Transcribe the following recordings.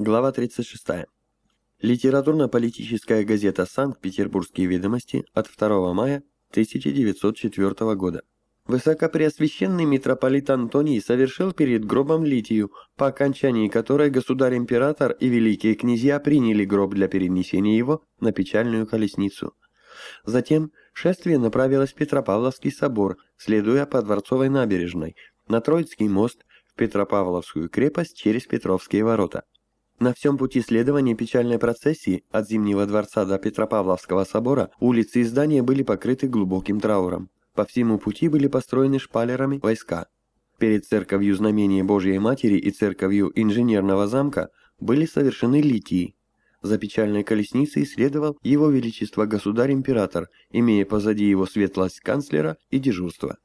Глава 36. Литературно-политическая газета «Санкт-Петербургские ведомости» от 2 мая 1904 года. Высокопреосвященный митрополит Антоний совершил перед гробом литию, по окончании которой государь-император и великие князья приняли гроб для перенесения его на печальную колесницу. Затем шествие направилось в Петропавловский собор, следуя по Дворцовой набережной, на Троицкий мост, в Петропавловскую крепость через Петровские ворота. На всем пути следования печальной процессии от Зимнего дворца до Петропавловского собора улицы и здания были покрыты глубоким трауром. По всему пути были построены шпалерами войска. Перед церковью Знамения Божьей Матери и церковью Инженерного замка были совершены литии. За печальной колесницей следовал его величество государь-император, имея позади его светлость канцлера и дежурство.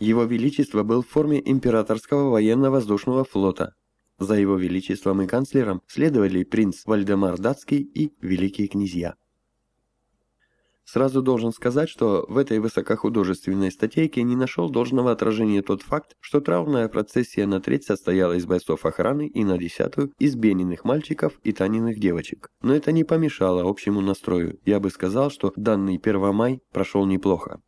Его величество был в форме императорского военно-воздушного флота, за его величеством и канцлером следовали принц Вальдемар Датский и великие князья. Сразу должен сказать, что в этой высокохудожественной статейке не нашел должного отражения тот факт, что траурная процессия на треть состояла из бойцов охраны и на десятую из бениных мальчиков и таниных девочек. Но это не помешало общему настрою. Я бы сказал, что данный Первомай прошел неплохо.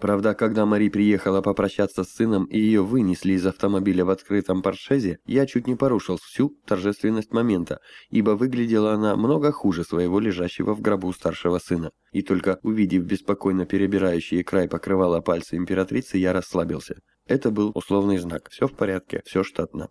Правда, когда Мари приехала попрощаться с сыном и ее вынесли из автомобиля в открытом паршезе, я чуть не порушил всю торжественность момента, ибо выглядела она много хуже своего лежащего в гробу старшего сына. И только увидев беспокойно перебирающие край покрывала пальцы императрицы, я расслабился. Это был условный знак. Все в порядке, все штатно.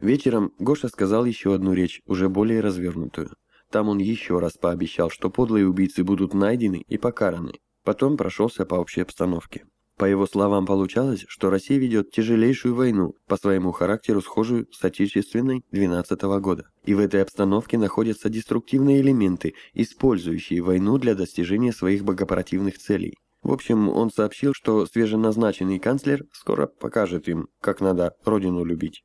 Вечером Гоша сказал еще одну речь, уже более развернутую. Там он еще раз пообещал, что подлые убийцы будут найдены и покараны, Потом прошелся по общей обстановке. По его словам, получалось, что Россия ведет тяжелейшую войну, по своему характеру схожую с отечественной 12 -го года. И в этой обстановке находятся деструктивные элементы, использующие войну для достижения своих богопротивных целей. В общем, он сообщил, что свеженазначенный канцлер скоро покажет им, как надо родину любить.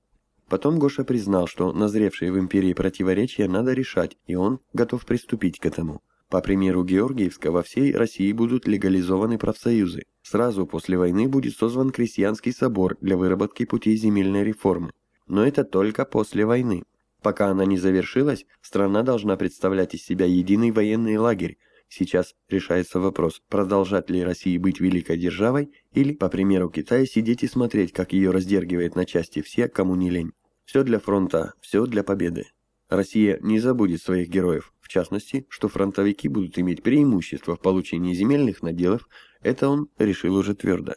Потом Гоша признал, что назревшие в империи противоречия надо решать, и он готов приступить к этому. По примеру Георгиевска, во всей России будут легализованы профсоюзы. Сразу после войны будет созван крестьянский собор для выработки путей земельной реформы. Но это только после войны. Пока она не завершилась, страна должна представлять из себя единый военный лагерь. Сейчас решается вопрос, продолжать ли России быть великой державой или, по примеру Китая, сидеть и смотреть, как ее раздергивает на части все, кому не лень. Все для фронта, все для победы. Россия не забудет своих героев, в частности, что фронтовики будут иметь преимущество в получении земельных наделов, это он решил уже твердо.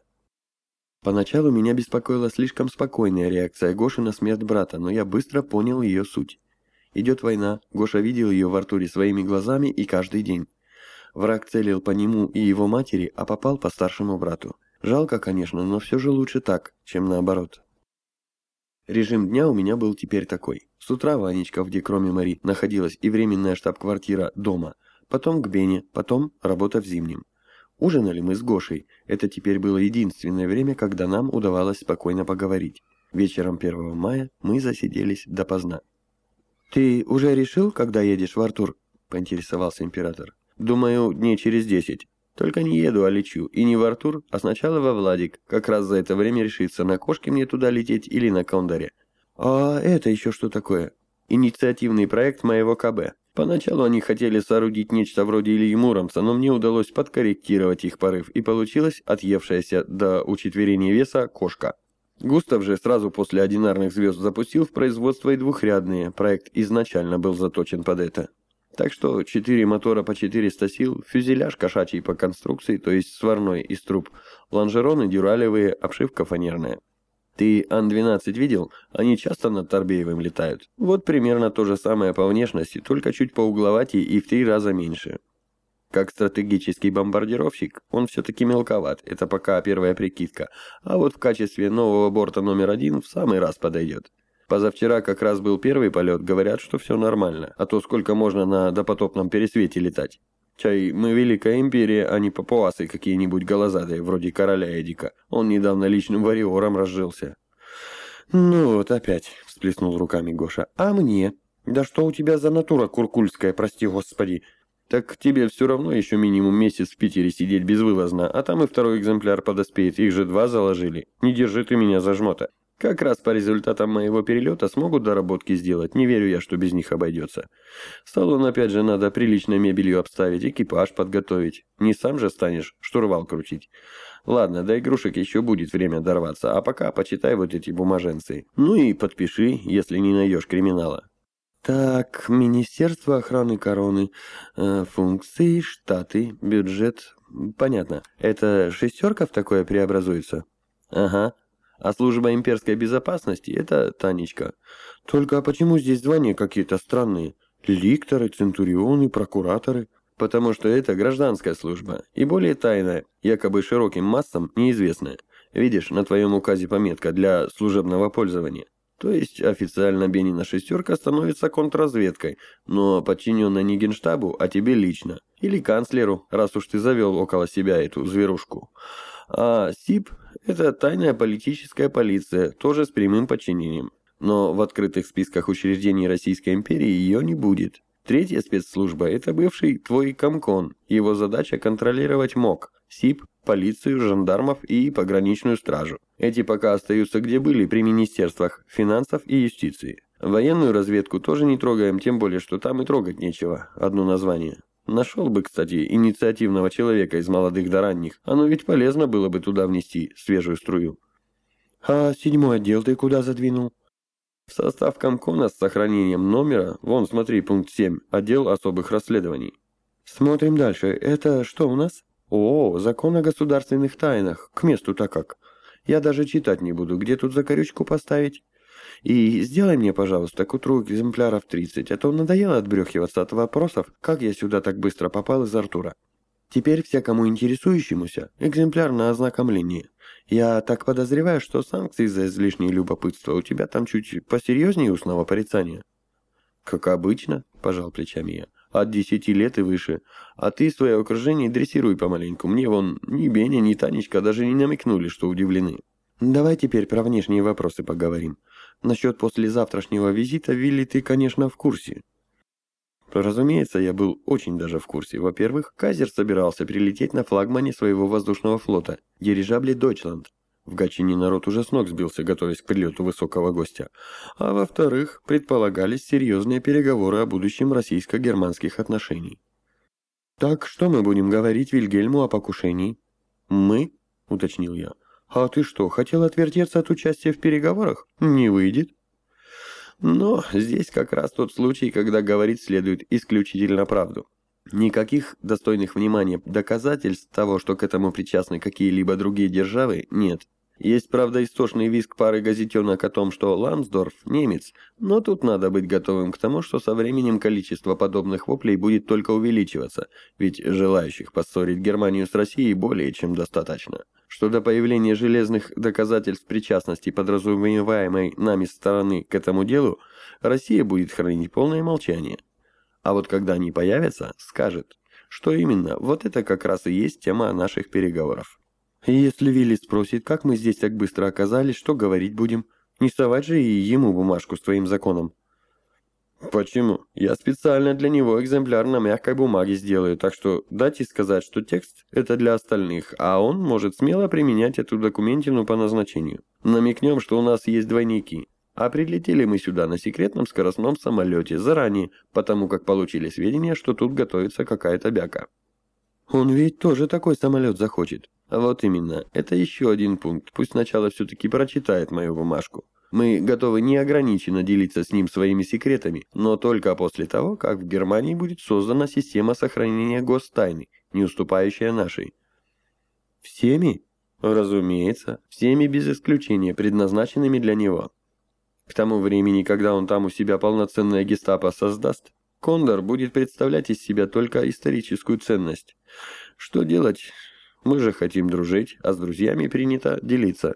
Поначалу меня беспокоила слишком спокойная реакция Гоши на смерть брата, но я быстро понял ее суть. Идет война, Гоша видел ее в Артуре своими глазами и каждый день. Враг целил по нему и его матери, а попал по старшему брату. Жалко, конечно, но все же лучше так, чем наоборот. Режим дня у меня был теперь такой. С утра Ванечка, где кроме Мари находилась и временная штаб-квартира дома, потом к Бене, потом работа в зимнем. Ужинали мы с Гошей. Это теперь было единственное время, когда нам удавалось спокойно поговорить. Вечером 1 мая мы засиделись допоздна. «Ты уже решил, когда едешь в Артур?» – поинтересовался император. «Думаю, дней через десять. Только не еду, а лечу. И не в Артур, а сначала во Владик. Как раз за это время решится, на кошке мне туда лететь или на Кондоре. А это еще что такое? Инициативный проект моего КБ. Поначалу они хотели соорудить нечто вроде Ильи Муромца, но мне удалось подкорректировать их порыв, и получилась отъевшаяся до учетверения веса кошка. Густав же сразу после одинарных звезд запустил в производство и двухрядные. Проект изначально был заточен под это. Так что 4 мотора по 400 сил, фюзеляж кошачий по конструкции, то есть сварной из труб, лонжероны дюралевые, обшивка фанерная. Ты Ан-12 видел? Они часто над Торбеевым летают. Вот примерно то же самое по внешности, только чуть поугловатее и в три раза меньше. Как стратегический бомбардировщик, он все-таки мелковат, это пока первая прикидка, а вот в качестве нового борта номер один в самый раз подойдет. Позавчера как раз был первый полет, говорят, что все нормально, а то сколько можно на допотопном пересвете летать. Чай, мы Великая Империя, а не папуасы какие-нибудь голозадые, вроде короля Эдика. Он недавно личным вариором разжился. «Ну вот опять», — всплеснул руками Гоша. «А мне? Да что у тебя за натура куркульская, прости господи? Так тебе все равно еще минимум месяц в Питере сидеть безвылазно, а там и второй экземпляр подоспеет, их же два заложили. Не держи ты меня за жмота». Как раз по результатам моего перелета смогут доработки сделать, не верю я, что без них обойдется. Салон опять же надо приличной мебелью обставить, экипаж подготовить. Не сам же станешь штурвал крутить. Ладно, до игрушек еще будет время дорваться, а пока почитай вот эти бумаженцы. Ну и подпиши, если не найдешь криминала. Так, Министерство охраны короны, э, функции, штаты, бюджет. Понятно. Это шестерка в такое преобразуется? Ага. А служба имперской безопасности – это Танечка. Только а почему здесь звания какие-то странные? Ликторы, центурионы, прокураторы. Потому что это гражданская служба. И более тайная, якобы широким массам неизвестная. Видишь, на твоем указе пометка для служебного пользования. То есть официально Бенина шестерка становится контрразведкой, но подчиненная не генштабу, а тебе лично. Или канцлеру, раз уж ты завел около себя эту зверушку. А СИП это тайная политическая полиция, тоже с прямым подчинением. Но в открытых списках учреждений Российской империи ее не будет. Третья спецслужба – это бывший твой Комкон. Его задача – контролировать МОК, СИП, полицию, жандармов и пограничную стражу. Эти пока остаются где были при министерствах финансов и юстиции. Военную разведку тоже не трогаем, тем более, что там и трогать нечего, одно название. Нашел бы, кстати, инициативного человека из молодых до ранних. Оно ведь полезно было бы туда внести свежую струю. А седьмой отдел ты куда задвинул? В состав Комкона с сохранением номера, вон, смотри, пункт 7, отдел особых расследований. Смотрим дальше. Это что у нас? О, закон о государственных тайнах. К месту-то как. Я даже читать не буду. Где тут закорючку поставить? И сделай мне, пожалуйста, к утру экземпляров 30, а то надоело отбрехиваться от вопросов, как я сюда так быстро попал из Артура. Теперь всякому интересующемуся экземпляр на ознакомление. Я так подозреваю, что санкции за излишнее любопытство у тебя там чуть посерьезнее устного порицания. Как обычно, пожал плечами я. От десяти лет и выше. А ты свое окружение дрессируй помаленьку. Мне вон ни Беня, ни Танечка даже не намекнули, что удивлены. Давай теперь про внешние вопросы поговорим. Насчет послезавтрашнего визита Вилли ты, конечно, в курсе. Разумеется, я был очень даже в курсе. Во-первых, Казер собирался прилететь на флагмане своего воздушного флота, дирижабле «Дойчланд». В Гатчине народ уже с ног сбился, готовясь к прилету высокого гостя. А во-вторых, предполагались серьезные переговоры о будущем российско-германских отношений. «Так что мы будем говорить Вильгельму о покушении?» «Мы?» — уточнил я. «А ты что, хотел отвертеться от участия в переговорах? Не выйдет». Но здесь как раз тот случай, когда говорить следует исключительно правду. Никаких достойных внимания доказательств того, что к этому причастны какие-либо другие державы, нет. Есть, правда, истошный визг пары газетенок о том, что Ламсдорф – немец, но тут надо быть готовым к тому, что со временем количество подобных воплей будет только увеличиваться, ведь желающих поссорить Германию с Россией более чем достаточно что до появления железных доказательств причастности подразумеваемой нами стороны к этому делу Россия будет хранить полное молчание. А вот когда они появятся, скажет, что именно, вот это как раз и есть тема наших переговоров. Если Вилли спросит, как мы здесь так быстро оказались, что говорить будем? Не совать же и ему бумажку с твоим законом. Почему? Я специально для него экземпляр на мягкой бумаге сделаю, так что дайте сказать, что текст – это для остальных, а он может смело применять эту документину по назначению. Намекнем, что у нас есть двойники. А прилетели мы сюда на секретном скоростном самолете заранее, потому как получили сведения, что тут готовится какая-то бяка. Он ведь тоже такой самолет захочет. Вот именно, это еще один пункт. Пусть сначала все-таки прочитает мою бумажку. Мы готовы неограниченно делиться с ним своими секретами, но только после того, как в Германии будет создана система сохранения гостайны, не уступающая нашей. Всеми? Разумеется, всеми без исключения, предназначенными для него. К тому времени, когда он там у себя полноценное гестапо создаст, Кондор будет представлять из себя только историческую ценность. Что делать? Мы же хотим дружить, а с друзьями принято делиться.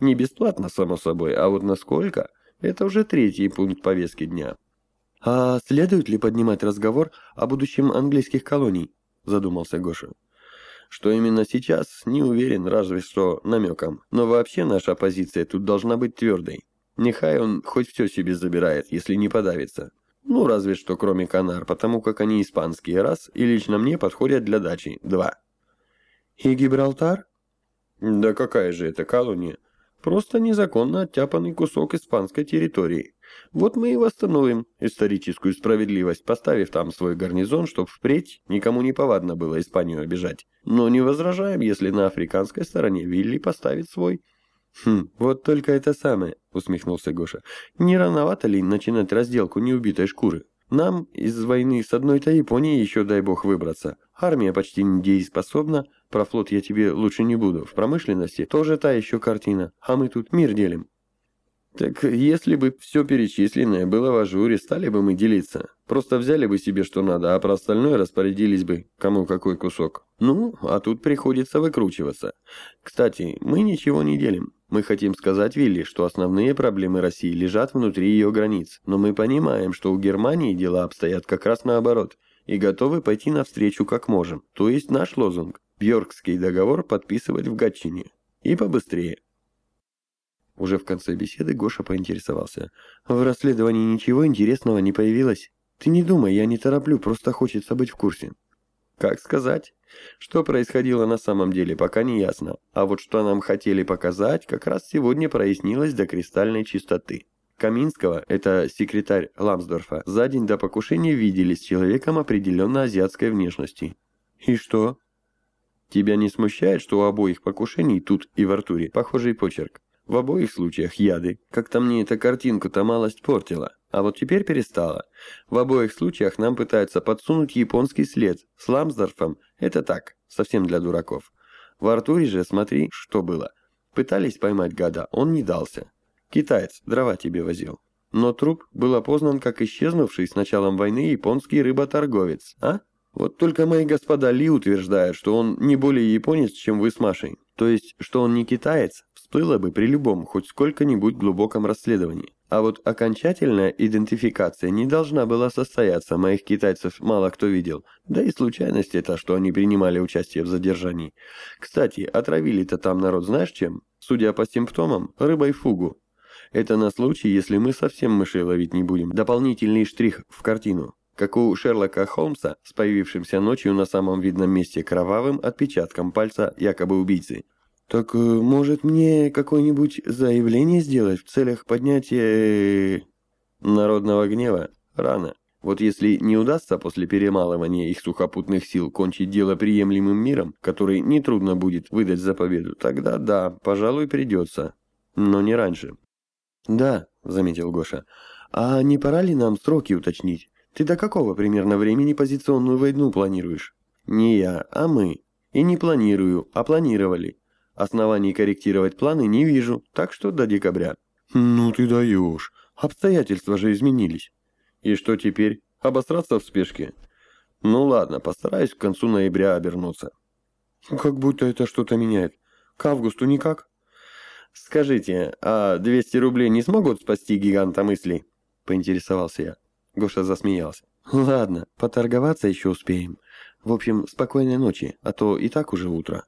Не бесплатно, само собой, а вот насколько – это уже третий пункт повестки дня. «А следует ли поднимать разговор о будущем английских колоний?» – задумался Гоша. «Что именно сейчас, не уверен, разве что намеком. Но вообще наша позиция тут должна быть твердой. Нехай он хоть все себе забирает, если не подавится. Ну, разве что кроме Канар, потому как они испанские, раз, и лично мне подходят для дачи, два». «И Гибралтар?» «Да какая же это колония?» Просто незаконно оттяпанный кусок испанской территории. Вот мы и восстановим историческую справедливость, поставив там свой гарнизон, чтобы впредь никому не повадно было Испанию обижать. Но не возражаем, если на африканской стороне Вилли поставит свой. «Хм, вот только это самое», — усмехнулся Гоша. «Не рановато ли начинать разделку неубитой шкуры? Нам из войны с одной-то Японией еще, дай бог, выбраться. Армия почти недееспособна, про флот я тебе лучше не буду. В промышленности тоже та еще картина, а мы тут мир делим». Так если бы все перечисленное было в ажуре, стали бы мы делиться. Просто взяли бы себе что надо, а про остальное распорядились бы, кому какой кусок. Ну, а тут приходится выкручиваться. Кстати, мы ничего не делим. Мы хотим сказать Вилли, что основные проблемы России лежат внутри ее границ. Но мы понимаем, что у Германии дела обстоят как раз наоборот. И готовы пойти навстречу как можем. То есть наш лозунг – Бьоркский договор подписывать в Гатчине. И побыстрее. Уже в конце беседы Гоша поинтересовался. «В расследовании ничего интересного не появилось? Ты не думай, я не тороплю, просто хочется быть в курсе». «Как сказать? Что происходило на самом деле, пока не ясно. А вот что нам хотели показать, как раз сегодня прояснилось до кристальной чистоты». Каминского, это секретарь Ламсдорфа, за день до покушения видели с человеком определенно азиатской внешности. «И что?» «Тебя не смущает, что у обоих покушений тут и в Артуре похожий почерк?» В обоих случаях яды. Как-то мне эта картинка-то малость портила. А вот теперь перестала. В обоих случаях нам пытаются подсунуть японский след. С Ламсдорфом это так, совсем для дураков. В Артуре же смотри, что было. Пытались поймать гада, он не дался. Китаец дрова тебе возил. Но труп был опознан как исчезнувший с началом войны японский рыботорговец, а? Вот только мои господа Ли утверждают, что он не более японец, чем вы с Машей. То есть, что он не китаец, всплыло бы при любом, хоть сколько-нибудь глубоком расследовании. А вот окончательная идентификация не должна была состояться, моих китайцев мало кто видел. Да и случайность это, что они принимали участие в задержании. Кстати, отравили-то там народ знаешь чем? Судя по симптомам, рыбой фугу. Это на случай, если мы совсем мышей ловить не будем. Дополнительный штрих в картину как у Шерлока Холмса с появившимся ночью на самом видном месте кровавым отпечатком пальца якобы убийцы. «Так, э, может, мне какое-нибудь заявление сделать в целях поднятия... Э, народного гнева? Рано. Вот если не удастся после перемалывания их сухопутных сил кончить дело приемлемым миром, который нетрудно будет выдать за победу, тогда да, пожалуй, придется. Но не раньше». «Да», — заметил Гоша, — «а не пора ли нам сроки уточнить? Ты до какого примерно времени позиционную войну планируешь? Не я, а мы. И не планирую, а планировали. Оснований корректировать планы не вижу, так что до декабря. Ну ты даешь. Обстоятельства же изменились. И что теперь? Обосраться в спешке? Ну ладно, постараюсь к концу ноября обернуться. Как будто это что-то меняет. К августу никак? Скажите, а 200 рублей не смогут спасти гиганта мыслей? Поинтересовался я. Гоша засмеялся. «Ладно, поторговаться еще успеем. В общем, спокойной ночи, а то и так уже утро».